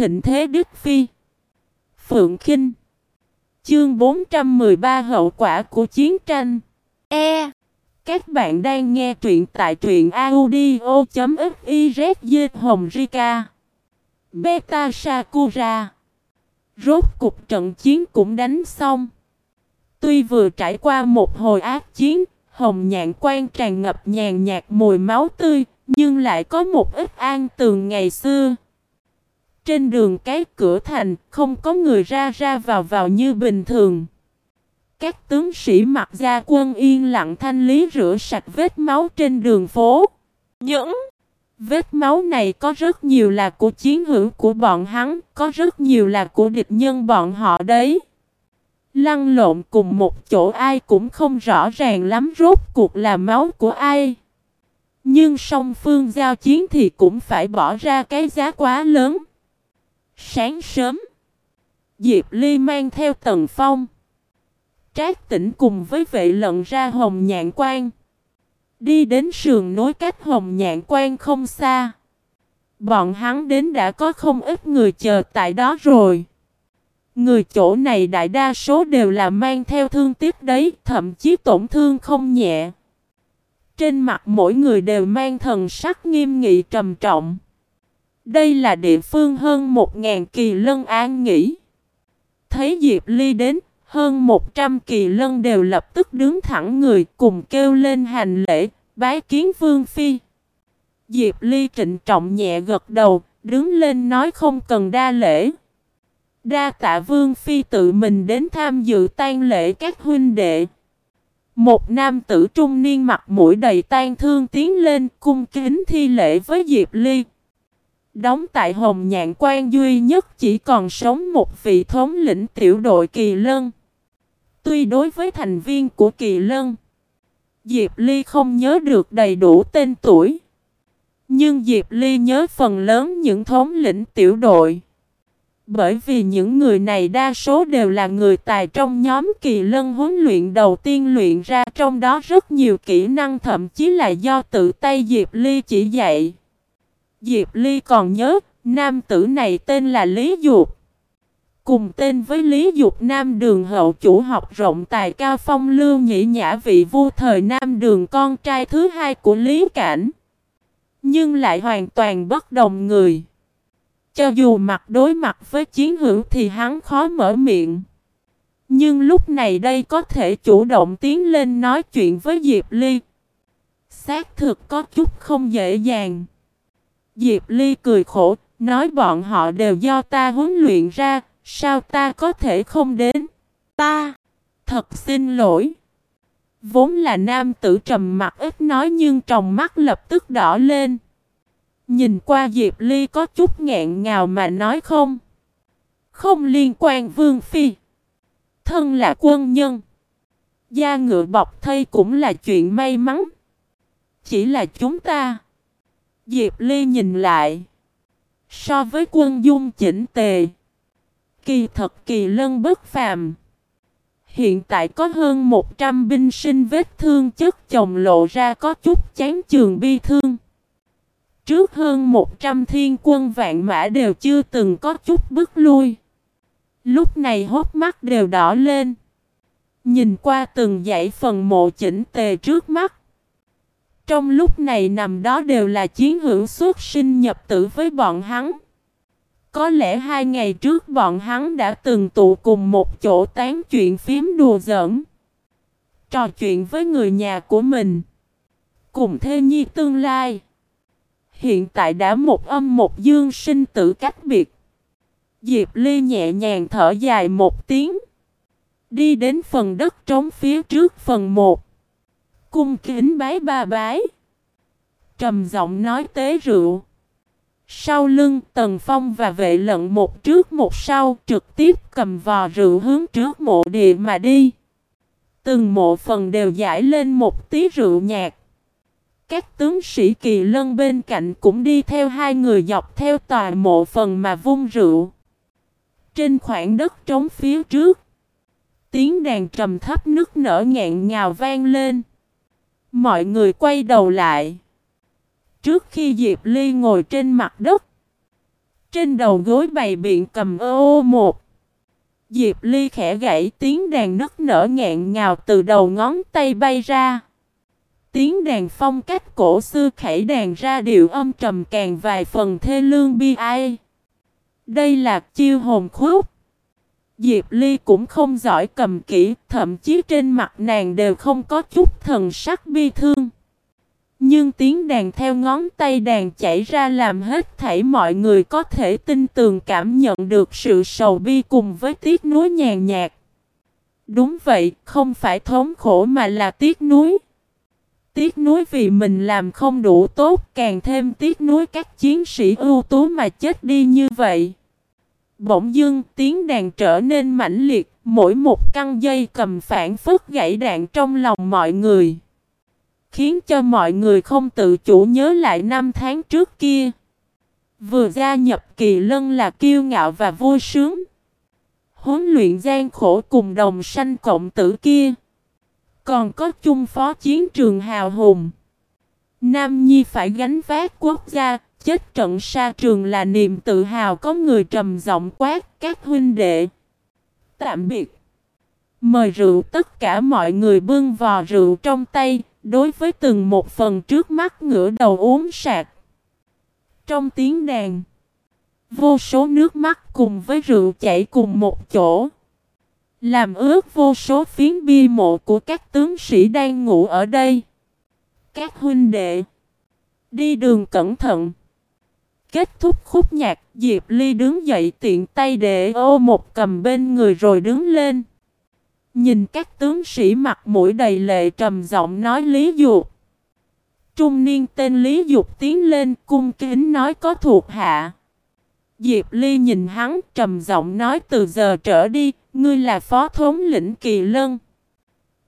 thịnh thế Đức Phi. Phượng Kinh. Chương 413 Hậu quả của chiến tranh. E. Các bạn đang nghe truyện tại truyện audio.xyz Hồng Rika. Beta Sakura. Rốt cục trận chiến cũng đánh xong. Tuy vừa trải qua một hồi ác chiến, Hồng nhạn quan tràn ngập nhàn nhạt mùi máu tươi, Nhưng lại có một ít an tường ngày xưa trên đường cái cửa thành, không có người ra ra vào vào như bình thường. Các tướng sĩ mặc gia quân yên lặng thanh lý rửa sạch vết máu trên đường phố. Những vết máu này có rất nhiều là của chiến hữu của bọn hắn, có rất nhiều là của địch nhân bọn họ đấy. Lăn lộn cùng một chỗ ai cũng không rõ ràng lắm rốt cuộc là máu của ai. Nhưng song phương giao chiến thì cũng phải bỏ ra cái giá quá lớn. Sáng sớm, Diệp Ly mang theo Tần Phong. Trác tỉnh cùng với vệ lận ra Hồng Nhạn Quan. Đi đến sườn nối cách Hồng Nhạn Quan không xa. Bọn hắn đến đã có không ít người chờ tại đó rồi. Người chỗ này đại đa số đều là mang theo thương tiếc đấy, thậm chí tổn thương không nhẹ. Trên mặt mỗi người đều mang thần sắc nghiêm nghị trầm trọng. Đây là địa phương hơn 1.000 kỳ lân an nghỉ. Thấy Diệp Ly đến, hơn 100 kỳ lân đều lập tức đứng thẳng người cùng kêu lên hành lễ, bái kiến Vương Phi. Diệp Ly trịnh trọng nhẹ gật đầu, đứng lên nói không cần đa lễ. Đa tạ Vương Phi tự mình đến tham dự tang lễ các huynh đệ. Một nam tử trung niên mặt mũi đầy tan thương tiến lên cung kính thi lễ với Diệp Ly. Đóng tại Hồng Nhạn Quan duy nhất chỉ còn sống một vị thống lĩnh tiểu đội Kỳ Lân. Tuy đối với thành viên của Kỳ Lân, Diệp Ly không nhớ được đầy đủ tên tuổi. Nhưng Diệp Ly nhớ phần lớn những thống lĩnh tiểu đội. Bởi vì những người này đa số đều là người tài trong nhóm kỳ lân huấn luyện đầu tiên luyện ra trong đó rất nhiều kỹ năng thậm chí là do tự tay Diệp Ly chỉ dạy. Diệp Ly còn nhớ, nam tử này tên là Lý Dục. Cùng tên với Lý Dục Nam Đường hậu chủ học rộng tài cao phong lưu nhĩ nhã vị vua thời Nam Đường con trai thứ hai của Lý Cảnh. Nhưng lại hoàn toàn bất đồng người. Cho dù mặt đối mặt với chiến hữu thì hắn khó mở miệng. Nhưng lúc này đây có thể chủ động tiến lên nói chuyện với Diệp Ly. Xác thực có chút không dễ dàng. Diệp Ly cười khổ, nói bọn họ đều do ta huấn luyện ra, sao ta có thể không đến? Ta, thật xin lỗi. Vốn là nam tử trầm mặt ít nói nhưng trong mắt lập tức đỏ lên. Nhìn qua Diệp Ly có chút nghẹn ngào mà nói không. Không liên quan Vương Phi. Thân là quân nhân. Da ngựa bọc thây cũng là chuyện may mắn. Chỉ là chúng ta. Diệp Ly nhìn lại. So với quân dung chỉnh tề. Kỳ thật kỳ lân bất phàm. Hiện tại có hơn 100 binh sinh vết thương chất chồng lộ ra có chút chán trường bi thương. Trước hơn 100 thiên quân vạn mã đều chưa từng có chút bước lui. Lúc này hốt mắt đều đỏ lên. Nhìn qua từng dãy phần mộ chỉnh tề trước mắt. Trong lúc này nằm đó đều là chiến hữu xuất sinh nhập tử với bọn hắn. Có lẽ hai ngày trước bọn hắn đã từng tụ cùng một chỗ tán chuyện phím đùa giỡn. Trò chuyện với người nhà của mình. Cùng thê nhi tương lai. Hiện tại đã một âm một dương sinh tử cách biệt. Diệp Ly nhẹ nhàng thở dài một tiếng. Đi đến phần đất trống phía trước phần một. Cung kính bái ba bái. Trầm giọng nói tế rượu. Sau lưng Tần Phong và vệ lận một trước một sau trực tiếp cầm vò rượu hướng trước mộ địa mà đi. Từng mộ phần đều giải lên một tí rượu nhạt. Các tướng sĩ kỳ lân bên cạnh cũng đi theo hai người dọc theo tòa mộ phần mà vung rượu. Trên khoảng đất trống phía trước, tiếng đàn trầm thấp nức nở ngẹn ngào vang lên. Mọi người quay đầu lại. Trước khi Diệp Ly ngồi trên mặt đất, Trên đầu gối bày biện cầm ô một. Diệp Ly khẽ gãy tiếng đàn nức nở ngẹn ngào từ đầu ngón tay bay ra. Tiếng đàn phong cách cổ xưa khẩy đàn ra điệu âm trầm càng vài phần thê lương bi ai. Đây là chiêu hồn khúc. Diệp Ly cũng không giỏi cầm kỹ, thậm chí trên mặt nàng đều không có chút thần sắc bi thương. Nhưng tiếng đàn theo ngón tay đàn chảy ra làm hết thảy mọi người có thể tin tường cảm nhận được sự sầu bi cùng với tiếc nuối nhàn nhạt. Đúng vậy, không phải thống khổ mà là tiếc nuối. Tiếc nuối vì mình làm không đủ tốt, càng thêm tiếc nuối các chiến sĩ ưu tú mà chết đi như vậy. Bỗng dưng tiếng đàn trở nên mãnh liệt, mỗi một căn dây cầm phản phất gãy đạn trong lòng mọi người. Khiến cho mọi người không tự chủ nhớ lại năm tháng trước kia. Vừa gia nhập kỳ lân là kiêu ngạo và vui sướng. Huấn luyện gian khổ cùng đồng sanh cộng tử kia. Còn có chung phó chiến trường hào hùng. Nam Nhi phải gánh vác quốc gia, chết trận xa trường là niềm tự hào có người trầm giọng quát các huynh đệ. Tạm biệt. Mời rượu tất cả mọi người bưng vò rượu trong tay, đối với từng một phần trước mắt ngửa đầu uống sạc. Trong tiếng đàn, vô số nước mắt cùng với rượu chảy cùng một chỗ. Làm ướt vô số phiến bia mộ của các tướng sĩ đang ngủ ở đây. Các huynh đệ, đi đường cẩn thận. Kết thúc khúc nhạc, Diệp Ly đứng dậy tiện tay để ô một cầm bên người rồi đứng lên. Nhìn các tướng sĩ mặt mũi đầy lệ trầm giọng nói Lý Dục. Trung niên tên Lý Dục tiến lên cung kính nói có thuộc hạ. Diệp Ly nhìn hắn trầm giọng nói từ giờ trở đi, ngươi là phó thống lĩnh kỳ lân.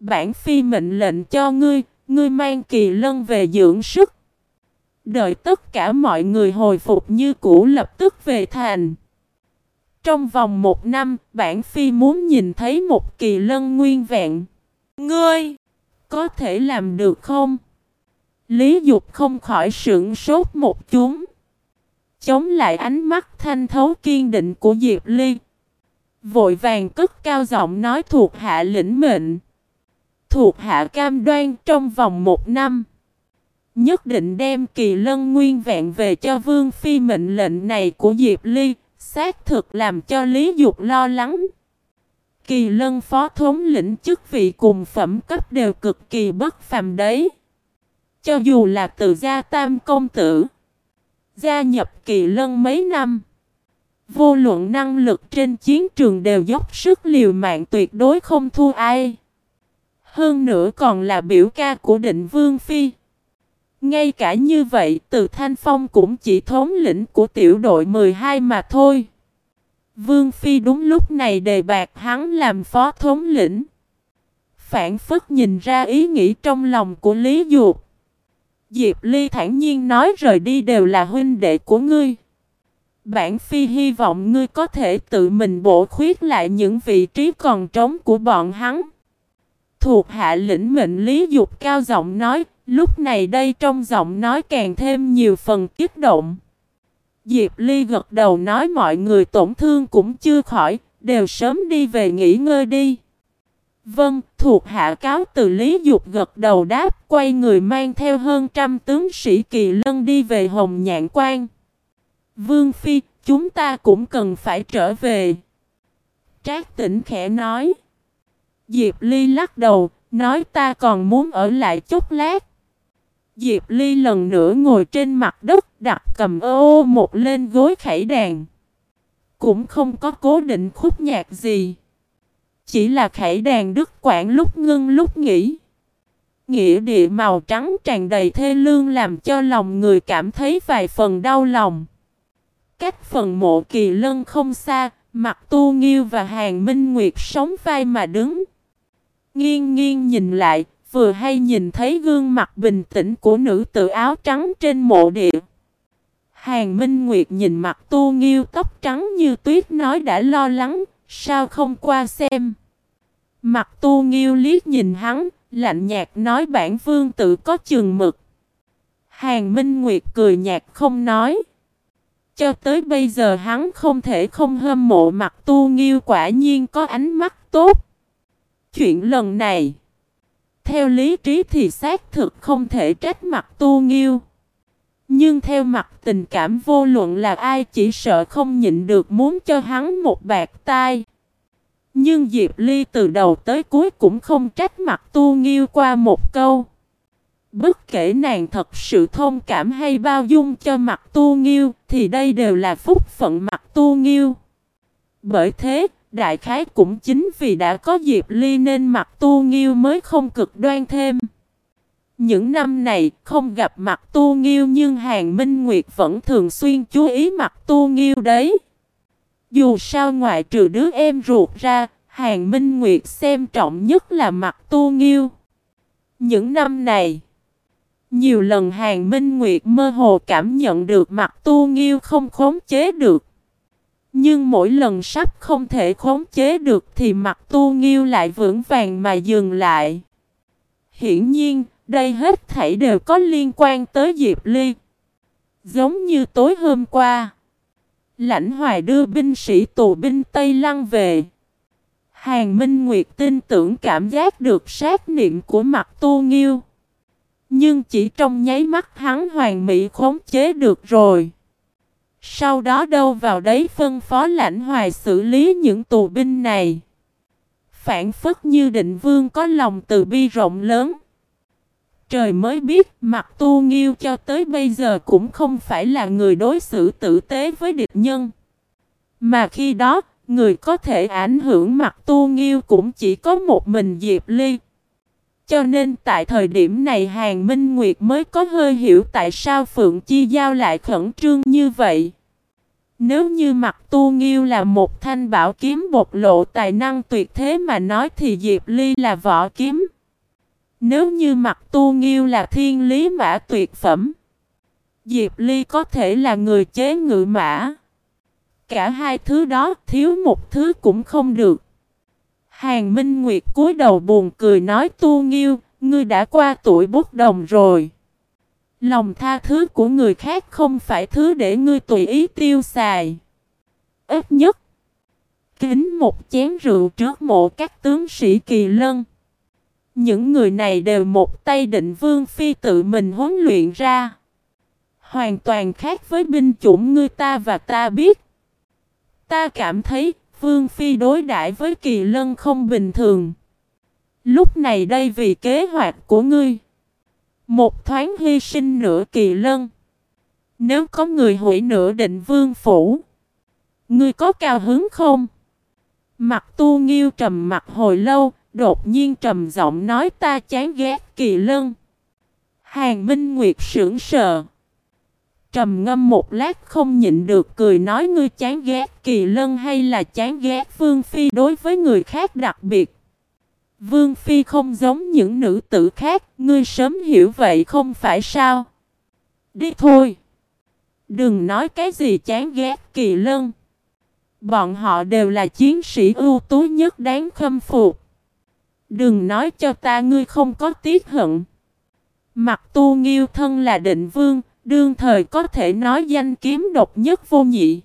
Bản phi mệnh lệnh cho ngươi, ngươi mang kỳ lân về dưỡng sức. Đợi tất cả mọi người hồi phục như cũ lập tức về thành. Trong vòng một năm, bản phi muốn nhìn thấy một kỳ lân nguyên vẹn. Ngươi, có thể làm được không? Lý Dục không khỏi sững sốt một chút. Chống lại ánh mắt thanh thấu kiên định của Diệp Ly. Vội vàng cất cao giọng nói thuộc hạ lĩnh mệnh. Thuộc hạ cam đoan trong vòng một năm. Nhất định đem kỳ lân nguyên vẹn về cho Vương Phi mệnh lệnh này của Diệp Ly, xác thực làm cho Lý Dục lo lắng. Kỳ lân phó thống lĩnh chức vị cùng phẩm cấp đều cực kỳ bất phàm đấy. Cho dù là từ gia tam công tử, gia nhập kỳ lân mấy năm, vô luận năng lực trên chiến trường đều dốc sức liều mạng tuyệt đối không thua ai. Hơn nữa còn là biểu ca của định vương phi. Ngay cả như vậy, từ Thanh Phong cũng chỉ thống lĩnh của tiểu đội 12 mà thôi. Vương Phi đúng lúc này đề bạc hắn làm phó thống lĩnh. Phản phất nhìn ra ý nghĩ trong lòng của Lý Dục. Diệp Ly thản nhiên nói rời đi đều là huynh đệ của ngươi. Bản Phi hy vọng ngươi có thể tự mình bổ khuyết lại những vị trí còn trống của bọn hắn. Thuộc hạ lĩnh mệnh Lý Dục cao giọng nói, Lúc này đây trong giọng nói càng thêm nhiều phần kích động. Diệp Ly gật đầu nói mọi người tổn thương cũng chưa khỏi, đều sớm đi về nghỉ ngơi đi. Vâng, thuộc hạ cáo từ Lý Dục gật đầu đáp, quay người mang theo hơn trăm tướng sĩ kỳ lân đi về Hồng Nhạn Quan. Vương Phi, chúng ta cũng cần phải trở về. Trác tỉnh khẽ nói. Diệp Ly lắc đầu, nói ta còn muốn ở lại chút lát. Diệp Ly lần nữa ngồi trên mặt đất đặt cầm ô một lên gối khẩy đàn. Cũng không có cố định khúc nhạc gì. Chỉ là khẩy đàn đứt quãng lúc ngưng lúc nghỉ. Nghĩa địa màu trắng tràn đầy thê lương làm cho lòng người cảm thấy vài phần đau lòng. Cách phần mộ kỳ lân không xa, mặt tu nghiêu và hàng minh nguyệt sống vai mà đứng. Nghiêng nghiêng nhìn lại, vừa hay nhìn thấy gương mặt bình tĩnh của nữ tử áo trắng trên mộ địa. Hàng Minh Nguyệt nhìn mặt tu nghiêu tóc trắng như tuyết nói đã lo lắng, sao không qua xem. Mặt tu nghiêu liếc nhìn hắn, lạnh nhạt nói bản vương tự có chừng mực. Hàng Minh Nguyệt cười nhạt không nói. Cho tới bây giờ hắn không thể không hâm mộ mặt tu nghiêu quả nhiên có ánh mắt tốt. Chuyện lần này, theo lý trí thì xác thực không thể trách mặt tu nghiêu. Nhưng theo mặt tình cảm vô luận là ai chỉ sợ không nhịn được muốn cho hắn một bạc tai. Nhưng Diệp Ly từ đầu tới cuối cũng không trách mặt tu nghiêu qua một câu. Bất kể nàng thật sự thông cảm hay bao dung cho mặt tu nghiêu thì đây đều là phúc phận mặt tu nghiêu. Bởi thế, đại khái cũng chính vì đã có Diệp Ly nên mặt tu nghiêu mới không cực đoan thêm. Những năm này không gặp mặt tu nghiêu nhưng Hàng Minh Nguyệt vẫn thường xuyên chú ý mặt tu nghiêu đấy. Dù sao ngoại trừ đứa em ruột ra, Hàng Minh Nguyệt xem trọng nhất là mặt tu nghiêu. Những năm này, nhiều lần Hàng Minh Nguyệt mơ hồ cảm nhận được mặt tu nghiêu không khống chế được. Nhưng mỗi lần sắp không thể khống chế được thì mặt tu nghiêu lại vững vàng mà dừng lại. Hiển nhiên, đây hết thảy đều có liên quan tới Diệp Ly. Giống như tối hôm qua, Lãnh Hoài đưa binh sĩ tù binh Tây Lăng về. Hàng Minh Nguyệt tin tưởng cảm giác được sát niệm của mặt tu nghiêu. Nhưng chỉ trong nháy mắt hắn hoàn mỹ khống chế được rồi. Sau đó đâu vào đấy phân phó lãnh hoài xử lý những tù binh này. Phản phất như định vương có lòng từ bi rộng lớn. Trời mới biết mặt tu nghiêu cho tới bây giờ cũng không phải là người đối xử tử tế với địch nhân. Mà khi đó, người có thể ảnh hưởng mặt tu nghiêu cũng chỉ có một mình Diệp Ly. Cho nên tại thời điểm này Hàng Minh Nguyệt mới có hơi hiểu tại sao Phượng Chi Giao lại khẩn trương như vậy. Nếu như mặt tu nghiêu là một thanh bảo kiếm bộc lộ tài năng tuyệt thế mà nói thì Diệp Ly là võ kiếm. Nếu như mặt tu nghiêu là thiên lý mã tuyệt phẩm. Diệp Ly có thể là người chế ngự mã. Cả hai thứ đó thiếu một thứ cũng không được. Hàng Minh Nguyệt cúi đầu buồn cười nói tu nghiêu, ngươi đã qua tuổi bút đồng rồi. Lòng tha thứ của người khác không phải thứ để ngươi tùy ý tiêu xài. Ít nhất, kính một chén rượu trước mộ các tướng sĩ kỳ lân. Những người này đều một tay định vương phi tự mình huấn luyện ra. Hoàn toàn khác với binh chủng ngươi ta và ta biết. Ta cảm thấy vương phi đối đãi với kỳ lân không bình thường. Lúc này đây vì kế hoạch của ngươi. Một thoáng hy sinh nửa kỳ lân. Nếu có người hủy nửa định vương phủ. Ngươi có cao hứng không? Mặt tu nghiêu trầm mặt hồi lâu, đột nhiên trầm giọng nói ta chán ghét kỳ lân. Hàng Minh Nguyệt sững sờ. Trầm ngâm một lát không nhịn được cười nói ngươi chán ghét kỳ lân hay là chán ghét Vương Phi đối với người khác đặc biệt. Vương Phi không giống những nữ tử khác, ngươi sớm hiểu vậy không phải sao? Đi thôi! Đừng nói cái gì chán ghét kỳ lân. Bọn họ đều là chiến sĩ ưu tú nhất đáng khâm phục. Đừng nói cho ta ngươi không có tiếc hận. Mặt tu nghiêu thân là định vương, đương thời có thể nói danh kiếm độc nhất vô nhị.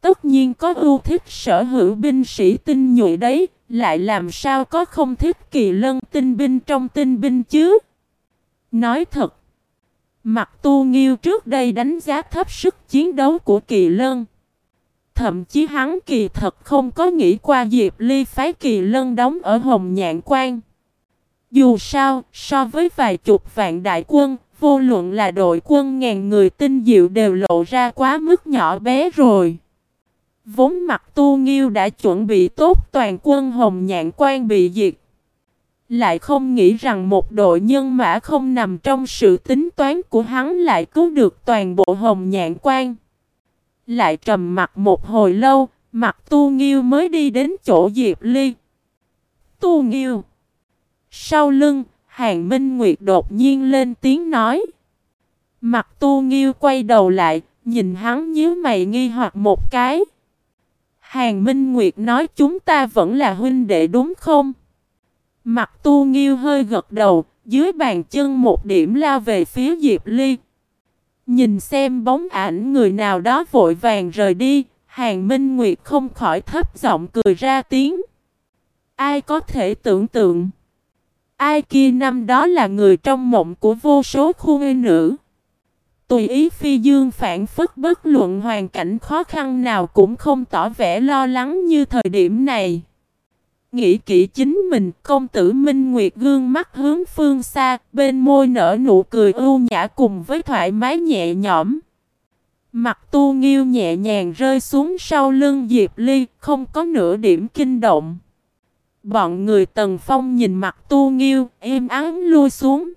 Tất nhiên có ưu thích sở hữu binh sĩ tinh nhuệ đấy, lại làm sao có không thích kỳ lân tinh binh trong tinh binh chứ? Nói thật, mặt tu nghiêu trước đây đánh giá thấp sức chiến đấu của kỳ lân. Thậm chí hắn kỳ thật không có nghĩ qua Diệp Ly phái kỳ lân đóng ở Hồng Nhạn Quan. Dù sao, so với vài chục vạn đại quân, vô luận là đội quân ngàn người tinh diệu đều lộ ra quá mức nhỏ bé rồi. Vốn mặt tu nghiêu đã chuẩn bị tốt toàn quân Hồng Nhạn Quan bị diệt. Lại không nghĩ rằng một đội nhân mã không nằm trong sự tính toán của hắn lại cứu được toàn bộ Hồng Nhạn Quan. Lại trầm mặt một hồi lâu, mặt tu nghiêu mới đi đến chỗ Diệp Ly. Tu nghiêu. Sau lưng, Hàng Minh Nguyệt đột nhiên lên tiếng nói. Mặt tu nghiêu quay đầu lại, nhìn hắn nhíu mày nghi hoặc một cái. Hàng Minh Nguyệt nói chúng ta vẫn là huynh đệ đúng không? Mặt tu nghiêu hơi gật đầu, dưới bàn chân một điểm lao về phía Diệp Ly. Nhìn xem bóng ảnh người nào đó vội vàng rời đi, Hàng Minh Nguyệt không khỏi thấp giọng cười ra tiếng. Ai có thể tưởng tượng? Ai kia năm đó là người trong mộng của vô số khu nữ. Tùy ý phi dương phản phất bất luận hoàn cảnh khó khăn nào cũng không tỏ vẻ lo lắng như thời điểm này. Nghĩ kỹ chính mình, công tử Minh Nguyệt gương mắt hướng phương xa, bên môi nở nụ cười ưu nhã cùng với thoải mái nhẹ nhõm. Mặt tu nghiêu nhẹ nhàng rơi xuống sau lưng Diệp Ly, không có nửa điểm kinh động. Bọn người tần phong nhìn mặt tu nghiêu, im ắng lui xuống.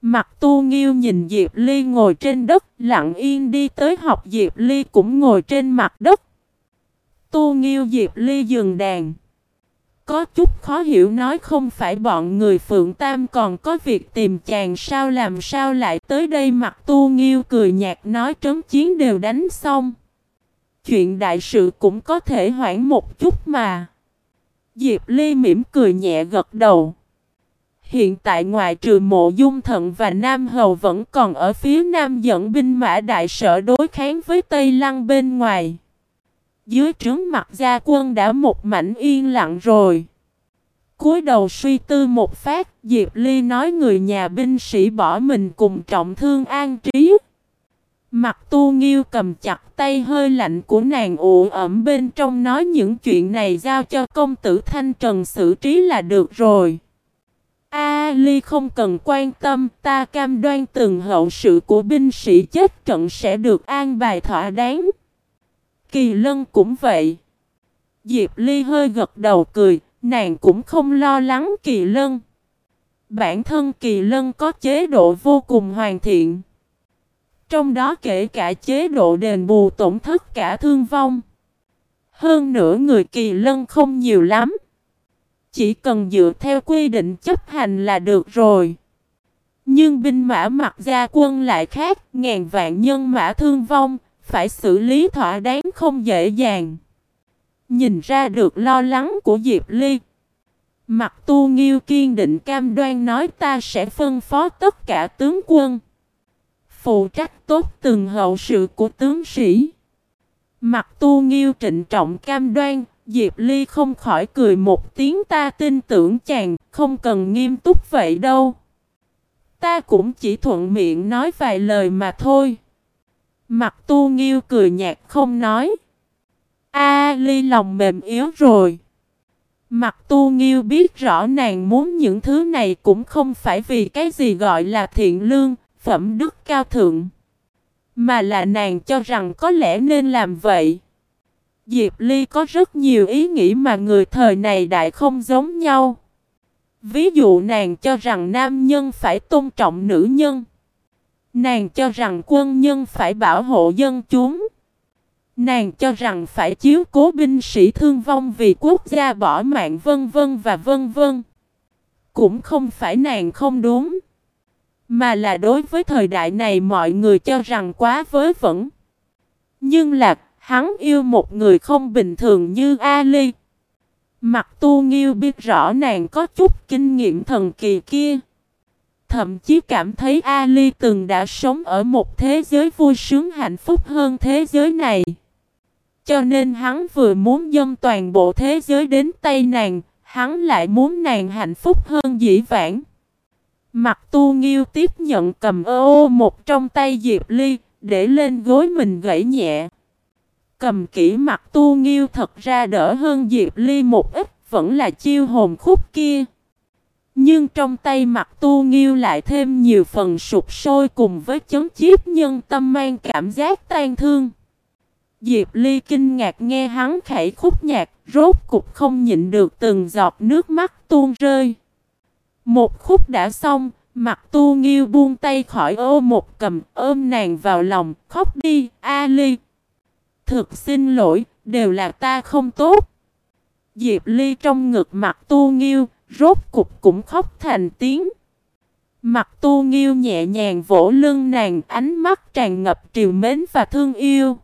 Mặt tu nghiêu nhìn Diệp Ly ngồi trên đất, lặng yên đi tới học Diệp Ly cũng ngồi trên mặt đất. Tu nghiêu Diệp Ly dừng đàn. Có chút khó hiểu nói không phải bọn người Phượng Tam còn có việc tìm chàng sao làm sao lại tới đây mặt tu nghiêu cười nhạt nói trấn chiến đều đánh xong. Chuyện đại sự cũng có thể hoãn một chút mà. Diệp Ly mỉm cười nhẹ gật đầu. Hiện tại ngoài trừ mộ dung thận và Nam Hầu vẫn còn ở phía Nam dẫn binh mã đại sở đối kháng với Tây Lăng bên ngoài. Dưới trướng mặt gia quân đã một mảnh yên lặng rồi. cúi đầu suy tư một phát, Diệp Ly nói người nhà binh sĩ bỏ mình cùng trọng thương an trí. Mặt tu nghiêu cầm chặt tay hơi lạnh của nàng ủ ẩm bên trong nói những chuyện này giao cho công tử Thanh Trần xử trí là được rồi. A Ly không cần quan tâm, ta cam đoan từng hậu sự của binh sĩ chết trận sẽ được an bài thỏa đáng. Kỳ Lân cũng vậy. Diệp Ly hơi gật đầu cười, nàng cũng không lo lắng Kỳ Lân. Bản thân Kỳ Lân có chế độ vô cùng hoàn thiện. Trong đó kể cả chế độ đền bù tổn thất cả thương vong. Hơn nữa người Kỳ Lân không nhiều lắm. Chỉ cần dựa theo quy định chấp hành là được rồi. Nhưng binh mã mặc gia quân lại khác, ngàn vạn nhân mã thương vong, phải xử lý thỏa đáng không dễ dàng. Nhìn ra được lo lắng của Diệp Ly. Mặt tu nghiêu kiên định cam đoan nói ta sẽ phân phó tất cả tướng quân. Phụ trách tốt từng hậu sự của tướng sĩ. Mặt tu nghiêu trịnh trọng cam đoan, Diệp Ly không khỏi cười một tiếng ta tin tưởng chàng, không cần nghiêm túc vậy đâu. Ta cũng chỉ thuận miệng nói vài lời mà thôi. Mặt tu nghiêu cười nhạt không nói. A ly lòng mềm yếu rồi. Mặt tu nghiêu biết rõ nàng muốn những thứ này cũng không phải vì cái gì gọi là thiện lương, phẩm đức cao thượng. Mà là nàng cho rằng có lẽ nên làm vậy. Diệp Ly có rất nhiều ý nghĩ mà người thời này đại không giống nhau. Ví dụ nàng cho rằng nam nhân phải tôn trọng nữ nhân. Nàng cho rằng quân nhân phải bảo hộ dân chúng. Nàng cho rằng phải chiếu cố binh sĩ thương vong vì quốc gia bỏ mạng vân vân và vân vân. Cũng không phải nàng không đúng. Mà là đối với thời đại này mọi người cho rằng quá vớ vẩn. Nhưng là hắn yêu một người không bình thường như Ali. Mặt tu nghiêu biết rõ nàng có chút kinh nghiệm thần kỳ kia. Thậm chí cảm thấy Ali từng đã sống ở một thế giới vui sướng hạnh phúc hơn thế giới này. Cho nên hắn vừa muốn dâng toàn bộ thế giới đến tay nàng, hắn lại muốn nàng hạnh phúc hơn dĩ vãng. Mặt tu nghiêu tiếp nhận cầm ô ô một trong tay Diệp Ly, để lên gối mình gãy nhẹ. Cầm kỹ mặt tu nghiêu thật ra đỡ hơn Diệp Ly một ít, vẫn là chiêu hồn khúc kia. Nhưng trong tay mặt tu nghiêu lại thêm nhiều phần sụp sôi cùng với chấn chiếp nhân tâm mang cảm giác tan thương. Diệp Ly kinh ngạc nghe hắn khẩy khúc nhạc, rốt cục không nhịn được từng giọt nước mắt tuôn rơi. Một khúc đã xong, mặt tu nghiêu buông tay khỏi ô một cầm ôm nàng vào lòng, khóc đi, A Ly. Thực xin lỗi, đều là ta không tốt. Diệp Ly trong ngực mặt tu nghiêu, rốt cục cũng khóc thành tiếng. Mặt tu nghiêu nhẹ nhàng vỗ lưng nàng, ánh mắt tràn ngập triều mến và thương yêu.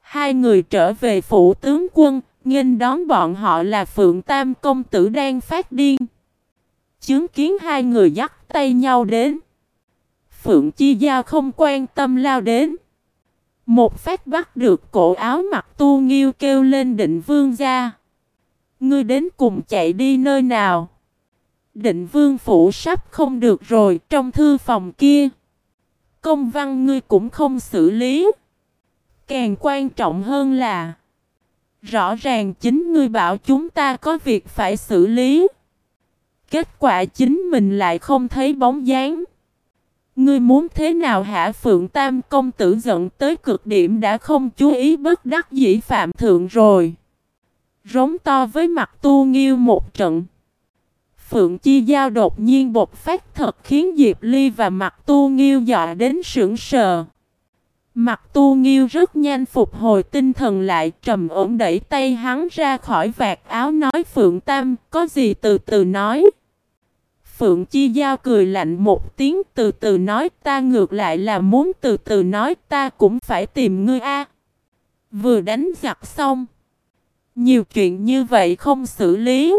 Hai người trở về phủ tướng quân, nghênh đón bọn họ là Phượng Tam công tử đang phát điên. Chứng kiến hai người dắt tay nhau đến. Phượng Chi gia không quan tâm lao đến. Một phát bắt được cổ áo mặt tu nghiêu kêu lên định vương ra. Ngươi đến cùng chạy đi nơi nào? Định vương phủ sắp không được rồi trong thư phòng kia. Công văn ngươi cũng không xử lý. Càng quan trọng hơn là, Rõ ràng chính ngươi bảo chúng ta có việc phải xử lý. Kết quả chính mình lại không thấy bóng dáng. Ngươi muốn thế nào hả Phượng Tam công tử giận tới cực điểm đã không chú ý bất đắc dĩ phạm thượng rồi. Rống to với mặt tu nghiêu một trận. Phượng Chi Giao đột nhiên bột phát thật khiến Diệp Ly và mặt tu nghiêu dọa đến sững sờ. Mặt tu nghiêu rất nhanh phục hồi tinh thần lại, trầm ổn đẩy tay hắn ra khỏi vạt áo nói, Phượng Tam, có gì từ từ nói. Phượng Chi Giao cười lạnh một tiếng từ từ nói ta ngược lại là muốn từ từ nói ta cũng phải tìm ngươi a. Vừa đánh giặc xong. Nhiều chuyện như vậy không xử lý.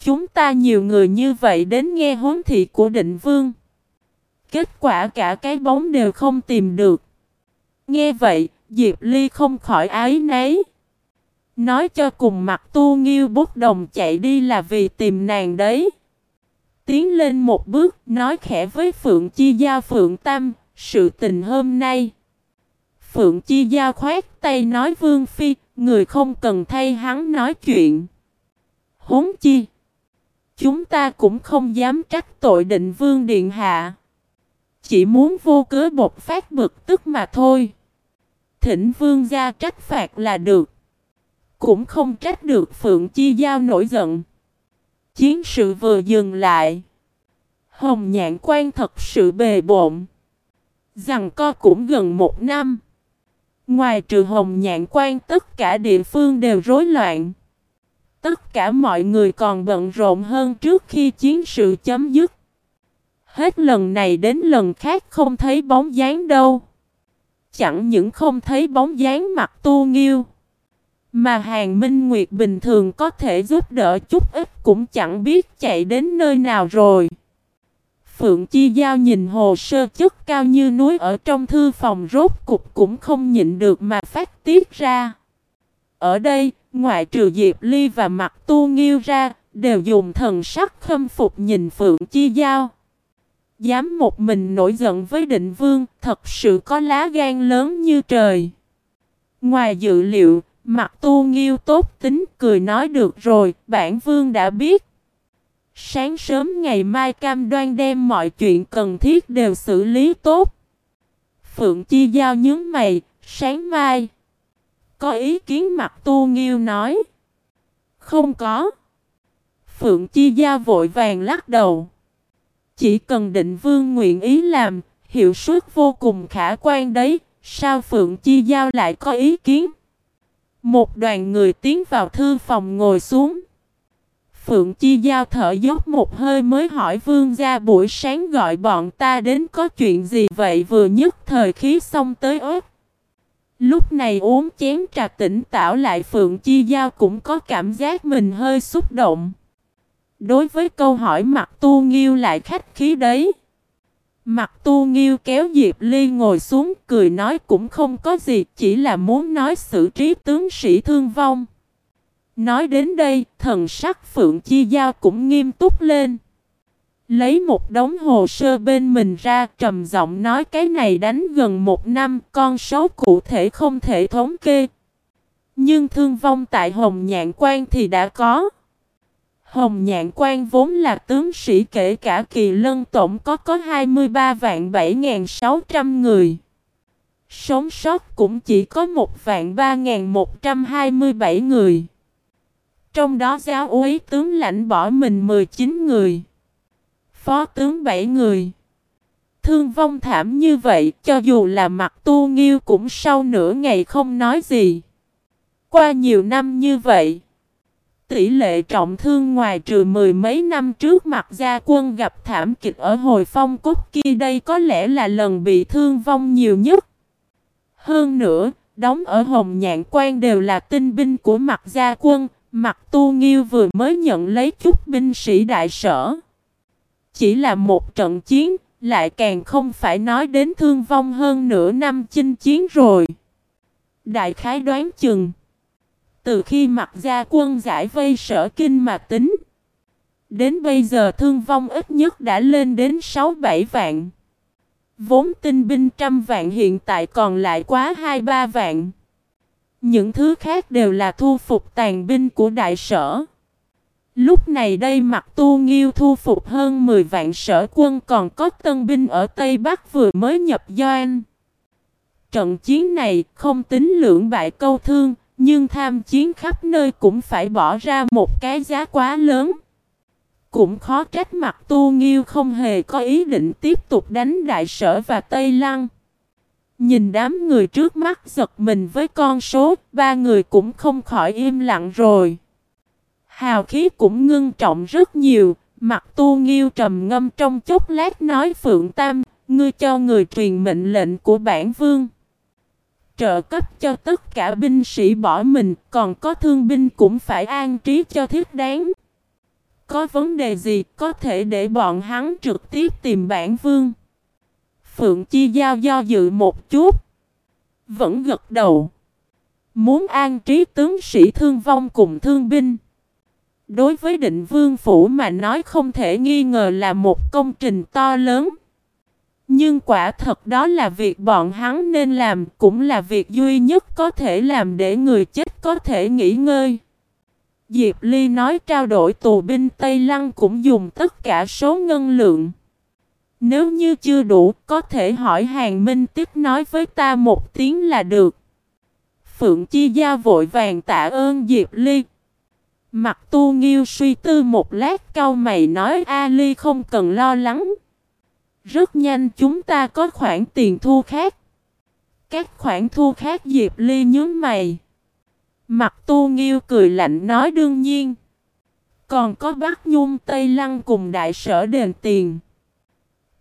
Chúng ta nhiều người như vậy đến nghe huấn thị của định vương. Kết quả cả cái bóng đều không tìm được. Nghe vậy, Diệp Ly không khỏi ái nấy. Nói cho cùng mặt tu nghiêu bút đồng chạy đi là vì tìm nàng đấy. Tiến lên một bước, nói khẽ với Phượng Chi Giao Phượng Tâm, sự tình hôm nay. Phượng Chi Giao khoát tay nói Vương Phi, người không cần thay hắn nói chuyện. Huống chi. Chúng ta cũng không dám trách tội định Vương Điện Hạ. Chỉ muốn vô cớ bột phát bực tức mà thôi. Thỉnh Vương gia trách phạt là được. Cũng không trách được Phượng Chi Giao nổi giận. Chiến sự vừa dừng lại. Hồng nhạn quan thật sự bề bộn. Rằng co cũng gần một năm. Ngoài trừ hồng nhạn quan tất cả địa phương đều rối loạn. Tất cả mọi người còn bận rộn hơn trước khi chiến sự chấm dứt. Hết lần này đến lần khác không thấy bóng dáng đâu. Chẳng những không thấy bóng dáng mặt tu nghiêu. Mà Hàng Minh Nguyệt bình thường có thể giúp đỡ chút ít cũng chẳng biết chạy đến nơi nào rồi. Phượng Chi Giao nhìn hồ sơ chất cao như núi ở trong thư phòng rốt cục cũng không nhịn được mà phát tiết ra. Ở đây, ngoại trừ Diệp Ly và mặt tu nghiêu ra, đều dùng thần sắc khâm phục nhìn Phượng Chi Giao. Dám một mình nổi giận với định vương, thật sự có lá gan lớn như trời. Ngoài dự liệu, mặt tu nghiêu tốt tính cười nói được rồi, bản vương đã biết. Sáng sớm ngày mai cam đoan đem mọi chuyện cần thiết đều xử lý tốt. Phượng Chi Giao nhướng mày, sáng mai. Có ý kiến mặt tu nghiêu nói. Không có. Phượng Chi Giao vội vàng lắc đầu. Chỉ cần định vương nguyện ý làm, hiệu suất vô cùng khả quan đấy, sao Phượng Chi Giao lại có ý kiến? Một đoàn người tiến vào thư phòng ngồi xuống. Phượng Chi Giao thở dốc một hơi mới hỏi vương gia buổi sáng gọi bọn ta đến có chuyện gì vậy vừa nhất thời khí xong tới ớt. Lúc này uống chén trà tỉnh tảo lại, Phượng Chi Giao cũng có cảm giác mình hơi xúc động. Đối với câu hỏi mặt tu nghiêu lại khách khí đấy. Mặt tu nghiêu kéo Diệp Ly ngồi xuống, cười nói cũng không có gì, chỉ là muốn nói xử trí tướng sĩ thương vong. Nói đến đây, thần sắc Phượng Chi Giao cũng nghiêm túc lên. Lấy một đống hồ sơ bên mình ra, trầm giọng nói cái này đánh gần một năm, con số cụ thể không thể thống kê. Nhưng thương vong tại Hồng Nhạn Quan thì đã có. Hồng Nhạn Quan vốn là tướng sĩ kể cả kỳ lân tổng có có 23 vạn 7.600 người. Sống sót cũng chỉ có 1 vạn 3.127 người. Trong đó giáo úy tướng lãnh bỏ mình 19 người. Phó tướng 7 người. Thương vong thảm như vậy, cho dù là mặt tu nghiêu cũng sau nửa ngày không nói gì. Qua nhiều năm như vậy. Tỷ lệ trọng thương ngoài trừ mười mấy năm trước mặt gia quân gặp thảm kịch ở hồi phong cốt kia đây có lẽ là lần bị thương vong nhiều nhất. Hơn nữa, đóng ở Hồng Nhạn Quan đều là tinh binh của mặt gia quân, mặt tu nghiêu vừa mới nhận lấy chút binh sĩ đại sở. Chỉ là một trận chiến, lại càng không phải nói đến thương vong hơn nửa năm chinh chiến rồi. Đại khái đoán chừng. Từ khi mặc gia quân giải vây sở kinh mà tính. Đến bây giờ thương vong ít nhất đã lên đến 6-7 vạn. Vốn tinh binh trăm vạn hiện tại còn lại quá 2-3 vạn. Những thứ khác đều là thu phục tàn binh của đại sở. Lúc này đây mặt tu nghiêu thu phục hơn 10 vạn sở quân còn có tân binh ở Tây Bắc vừa mới nhập doanh. Trận chiến này không tính lưỡng bại câu thương, nhưng tham chiến khắp nơi cũng phải bỏ ra một cái giá quá lớn. Cũng khó trách mặt tu nghiêu không hề có ý định tiếp tục đánh đại sở và Tây Lăng. Nhìn đám người trước mắt giật mình với con số, ba người cũng không khỏi im lặng rồi. Hào khí cũng ngưng trọng rất nhiều, mặt tu nghiêu trầm ngâm trong chốc lát nói Phượng Tam, ngươi cho người truyền mệnh lệnh của bản vương. Trợ cấp cho tất cả binh sĩ bỏ mình, còn có thương binh cũng phải an trí cho thiết đáng. Có vấn đề gì có thể để bọn hắn trực tiếp tìm bản vương. Phượng Chi Giao do dự một chút. Vẫn gật đầu. Muốn an trí tướng sĩ thương vong cùng thương binh. Đối với định vương phủ mà nói không thể nghi ngờ là một công trình to lớn. Nhưng quả thật đó là việc bọn hắn nên làm, cũng là việc duy nhất có thể làm để người chết có thể nghỉ ngơi. Diệp Ly nói trao đổi tù binh Tây Lăng cũng dùng tất cả số ngân lượng. Nếu như chưa đủ, có thể hỏi Hàng Minh tiếp nói với ta một tiếng là được. Phượng Chi Gia vội vàng tạ ơn Diệp Ly. Mặt tu nghiêu suy tư một lát cau mày nói A Ly không cần lo lắng. Rất nhanh chúng ta có khoản tiền thu khác. Các khoản thu khác Diệp Ly nhớ mày. Mặt tu nghiêu cười lạnh nói đương nhiên. Còn có Bắc Nhung Tây Lăng cùng đại sở đền tiền.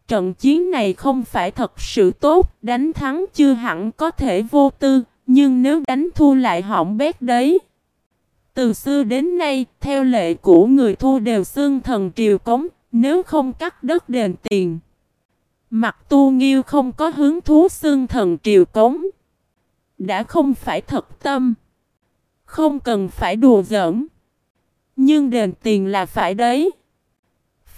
Trận chiến này không phải thật sự tốt, đánh thắng chưa hẳn có thể vô tư, nhưng nếu đánh thua lại hỏng bét đấy. Từ xưa đến nay, theo lệ của người thu đều xương thần triều cống, nếu không cắt đất đền tiền. Mặt tu nghiêu không có hướng thú xương thần triều cống. Đã không phải thật tâm. Không cần phải đùa giỡn. Nhưng đền tiền là phải đấy.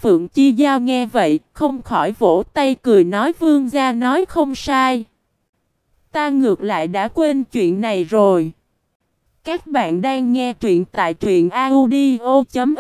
Phượng Chi Giao nghe vậy, không khỏi vỗ tay cười nói vương gia nói không sai. Ta ngược lại đã quên chuyện này rồi. Các bạn đang nghe truyện tại truyện audio.fif